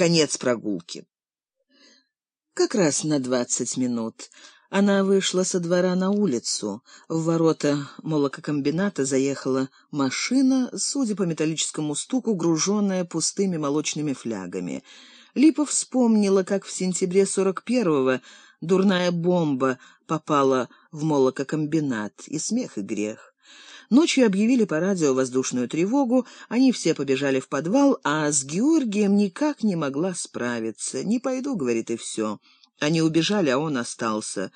конец прогулки. Как раз на двадцать минут. Она вышла со двора на улицу. В ворота молококомбината заехала машина, судя по металлическому стуку, груженная пустыми молочными флягами. Липа вспомнила, как в сентябре сорок первого дурная бомба попала в молококомбинат, и смех, и грех. Ночью объявили по радио воздушную тревогу, они все побежали в подвал, а с Георгием никак не могла справиться. «Не пойду», — говорит, — и все. Они убежали, а он остался.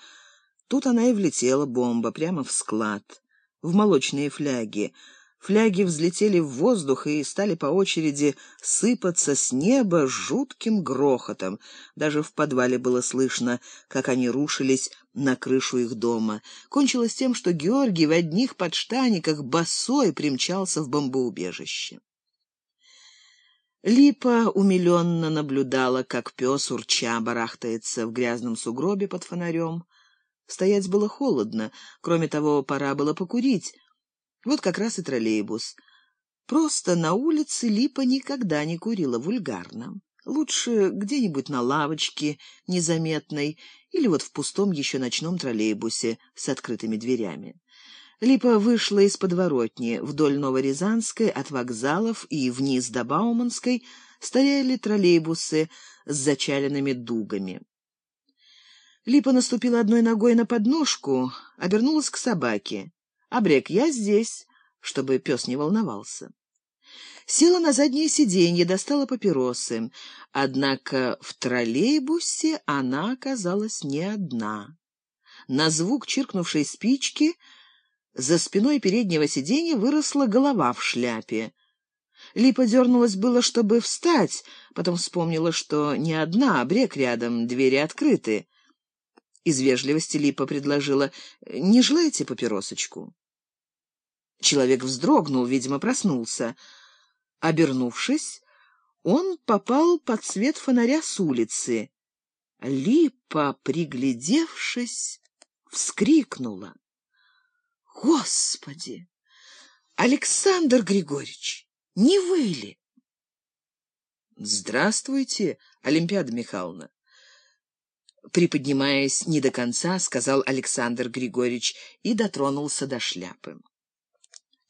Тут она и влетела, бомба, прямо в склад, в молочные фляги. Фляги взлетели в воздух и стали по очереди сыпаться с неба жутким грохотом. Даже в подвале было слышно, как они рушились на крышу их дома. Кончилось тем, что Георгий в одних подштаниках босой примчался в бомбоубежище. Липа умиленно наблюдала, как пес урча барахтается в грязном сугробе под фонарем. Стоять было холодно, кроме того, пора было покурить. Вот как раз и троллейбус. Просто на улице Липа никогда не курила вульгарно. Лучше где-нибудь на лавочке, незаметной, или вот в пустом еще ночном троллейбусе с открытыми дверями. Липа вышла из подворотни. Вдоль Новорязанской, от вокзалов и вниз до Бауманской стояли троллейбусы с зачаленными дугами. Липа наступила одной ногой на подножку, обернулась к собаке. «Обрек, я здесь», чтобы пес не волновался. Села на заднее сиденье, достала папиросы. Однако в троллейбусе она оказалась не одна. На звук чиркнувшей спички за спиной переднего сиденья выросла голова в шляпе. Липа дернулась было, чтобы встать, потом вспомнила, что не одна, а брек рядом, двери открыты. Из вежливости Липа предложила «Не желаете папиросочку?» Человек вздрогнул, видимо, проснулся. Обернувшись, он попал под свет фонаря с улицы. Липа, приглядевшись, вскрикнула. Господи! Александр Григорьевич, не вы ли? Здравствуйте, Олимпиада Михайловна. Приподнимаясь не до конца, сказал Александр Григорьевич и дотронулся до шляпы.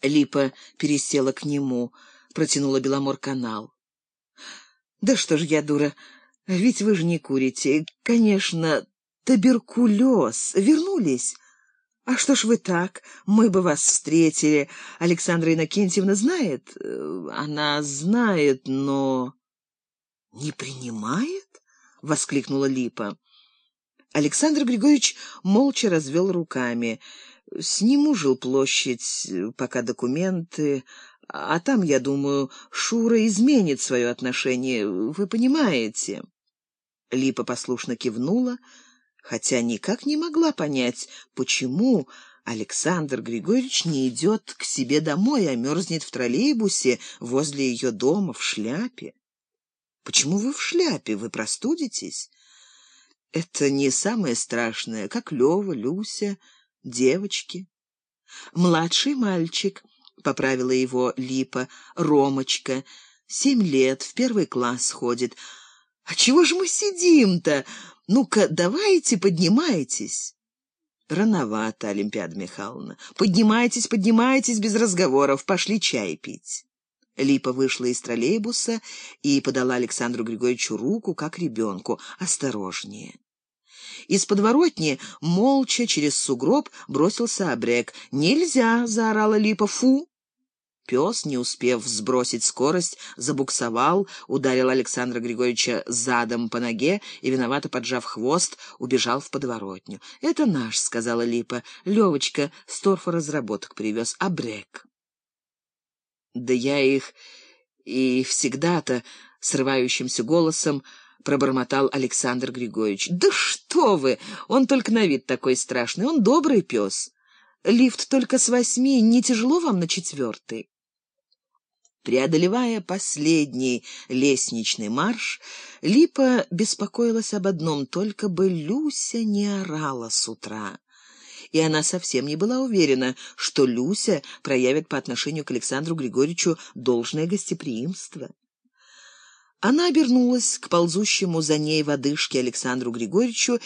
Липа пересела к нему, протянула Беломор-канал. «Да что ж я дура, ведь вы же не курите. Конечно, туберкулез. Вернулись?» «А что ж вы так? Мы бы вас встретили. Александра Иннокентьевна знает? Э, она знает, но...» «Не принимает?» — воскликнула Липа. Александр Григорьевич молча развел руками. «Сниму жилплощадь, пока документы, а там, я думаю, Шура изменит свое отношение, вы понимаете?» Липа послушно кивнула, — хотя никак не могла понять, почему Александр Григорьевич не идет к себе домой, а мерзнет в троллейбусе возле ее дома в шляпе. Почему вы в шляпе? Вы простудитесь? Это не самое страшное, как Лева, Люся, девочки. Младший мальчик, поправила его Липа, Ромочка, семь лет, в первый класс ходит. А чего же мы сидим-то? Ну-ка, давайте, поднимайтесь. Рановато, Олимпиада Михайловна. Поднимайтесь, поднимайтесь без разговоров. Пошли чай пить. Липа вышла из троллейбуса и подала Александру Григорьевичу руку, как ребенку. Осторожнее. Из подворотни молча через сугроб бросился обрек. «Нельзя!» — заорала Липа. «Фу!» Пес, не успев сбросить скорость, забуксовал, ударил Александра Григорьевича задом по ноге и, виновато поджав хвост, убежал в подворотню. «Это наш», — сказала Липа. «Левочка с торфа разработок привез, а брек». «Да я их и всегда-то срывающимся голосом пробормотал Александр Григорьевич. «Да что вы! Он только на вид такой страшный, он добрый пес. Лифт только с восьми, не тяжело вам на четвертый?» Преодолевая последний лестничный марш, Липа беспокоилась об одном, только бы Люся не орала с утра. И она совсем не была уверена, что Люся проявит по отношению к Александру Григорьевичу должное гостеприимство. Она обернулась к ползущему за ней в одышке Александру Григорьевичу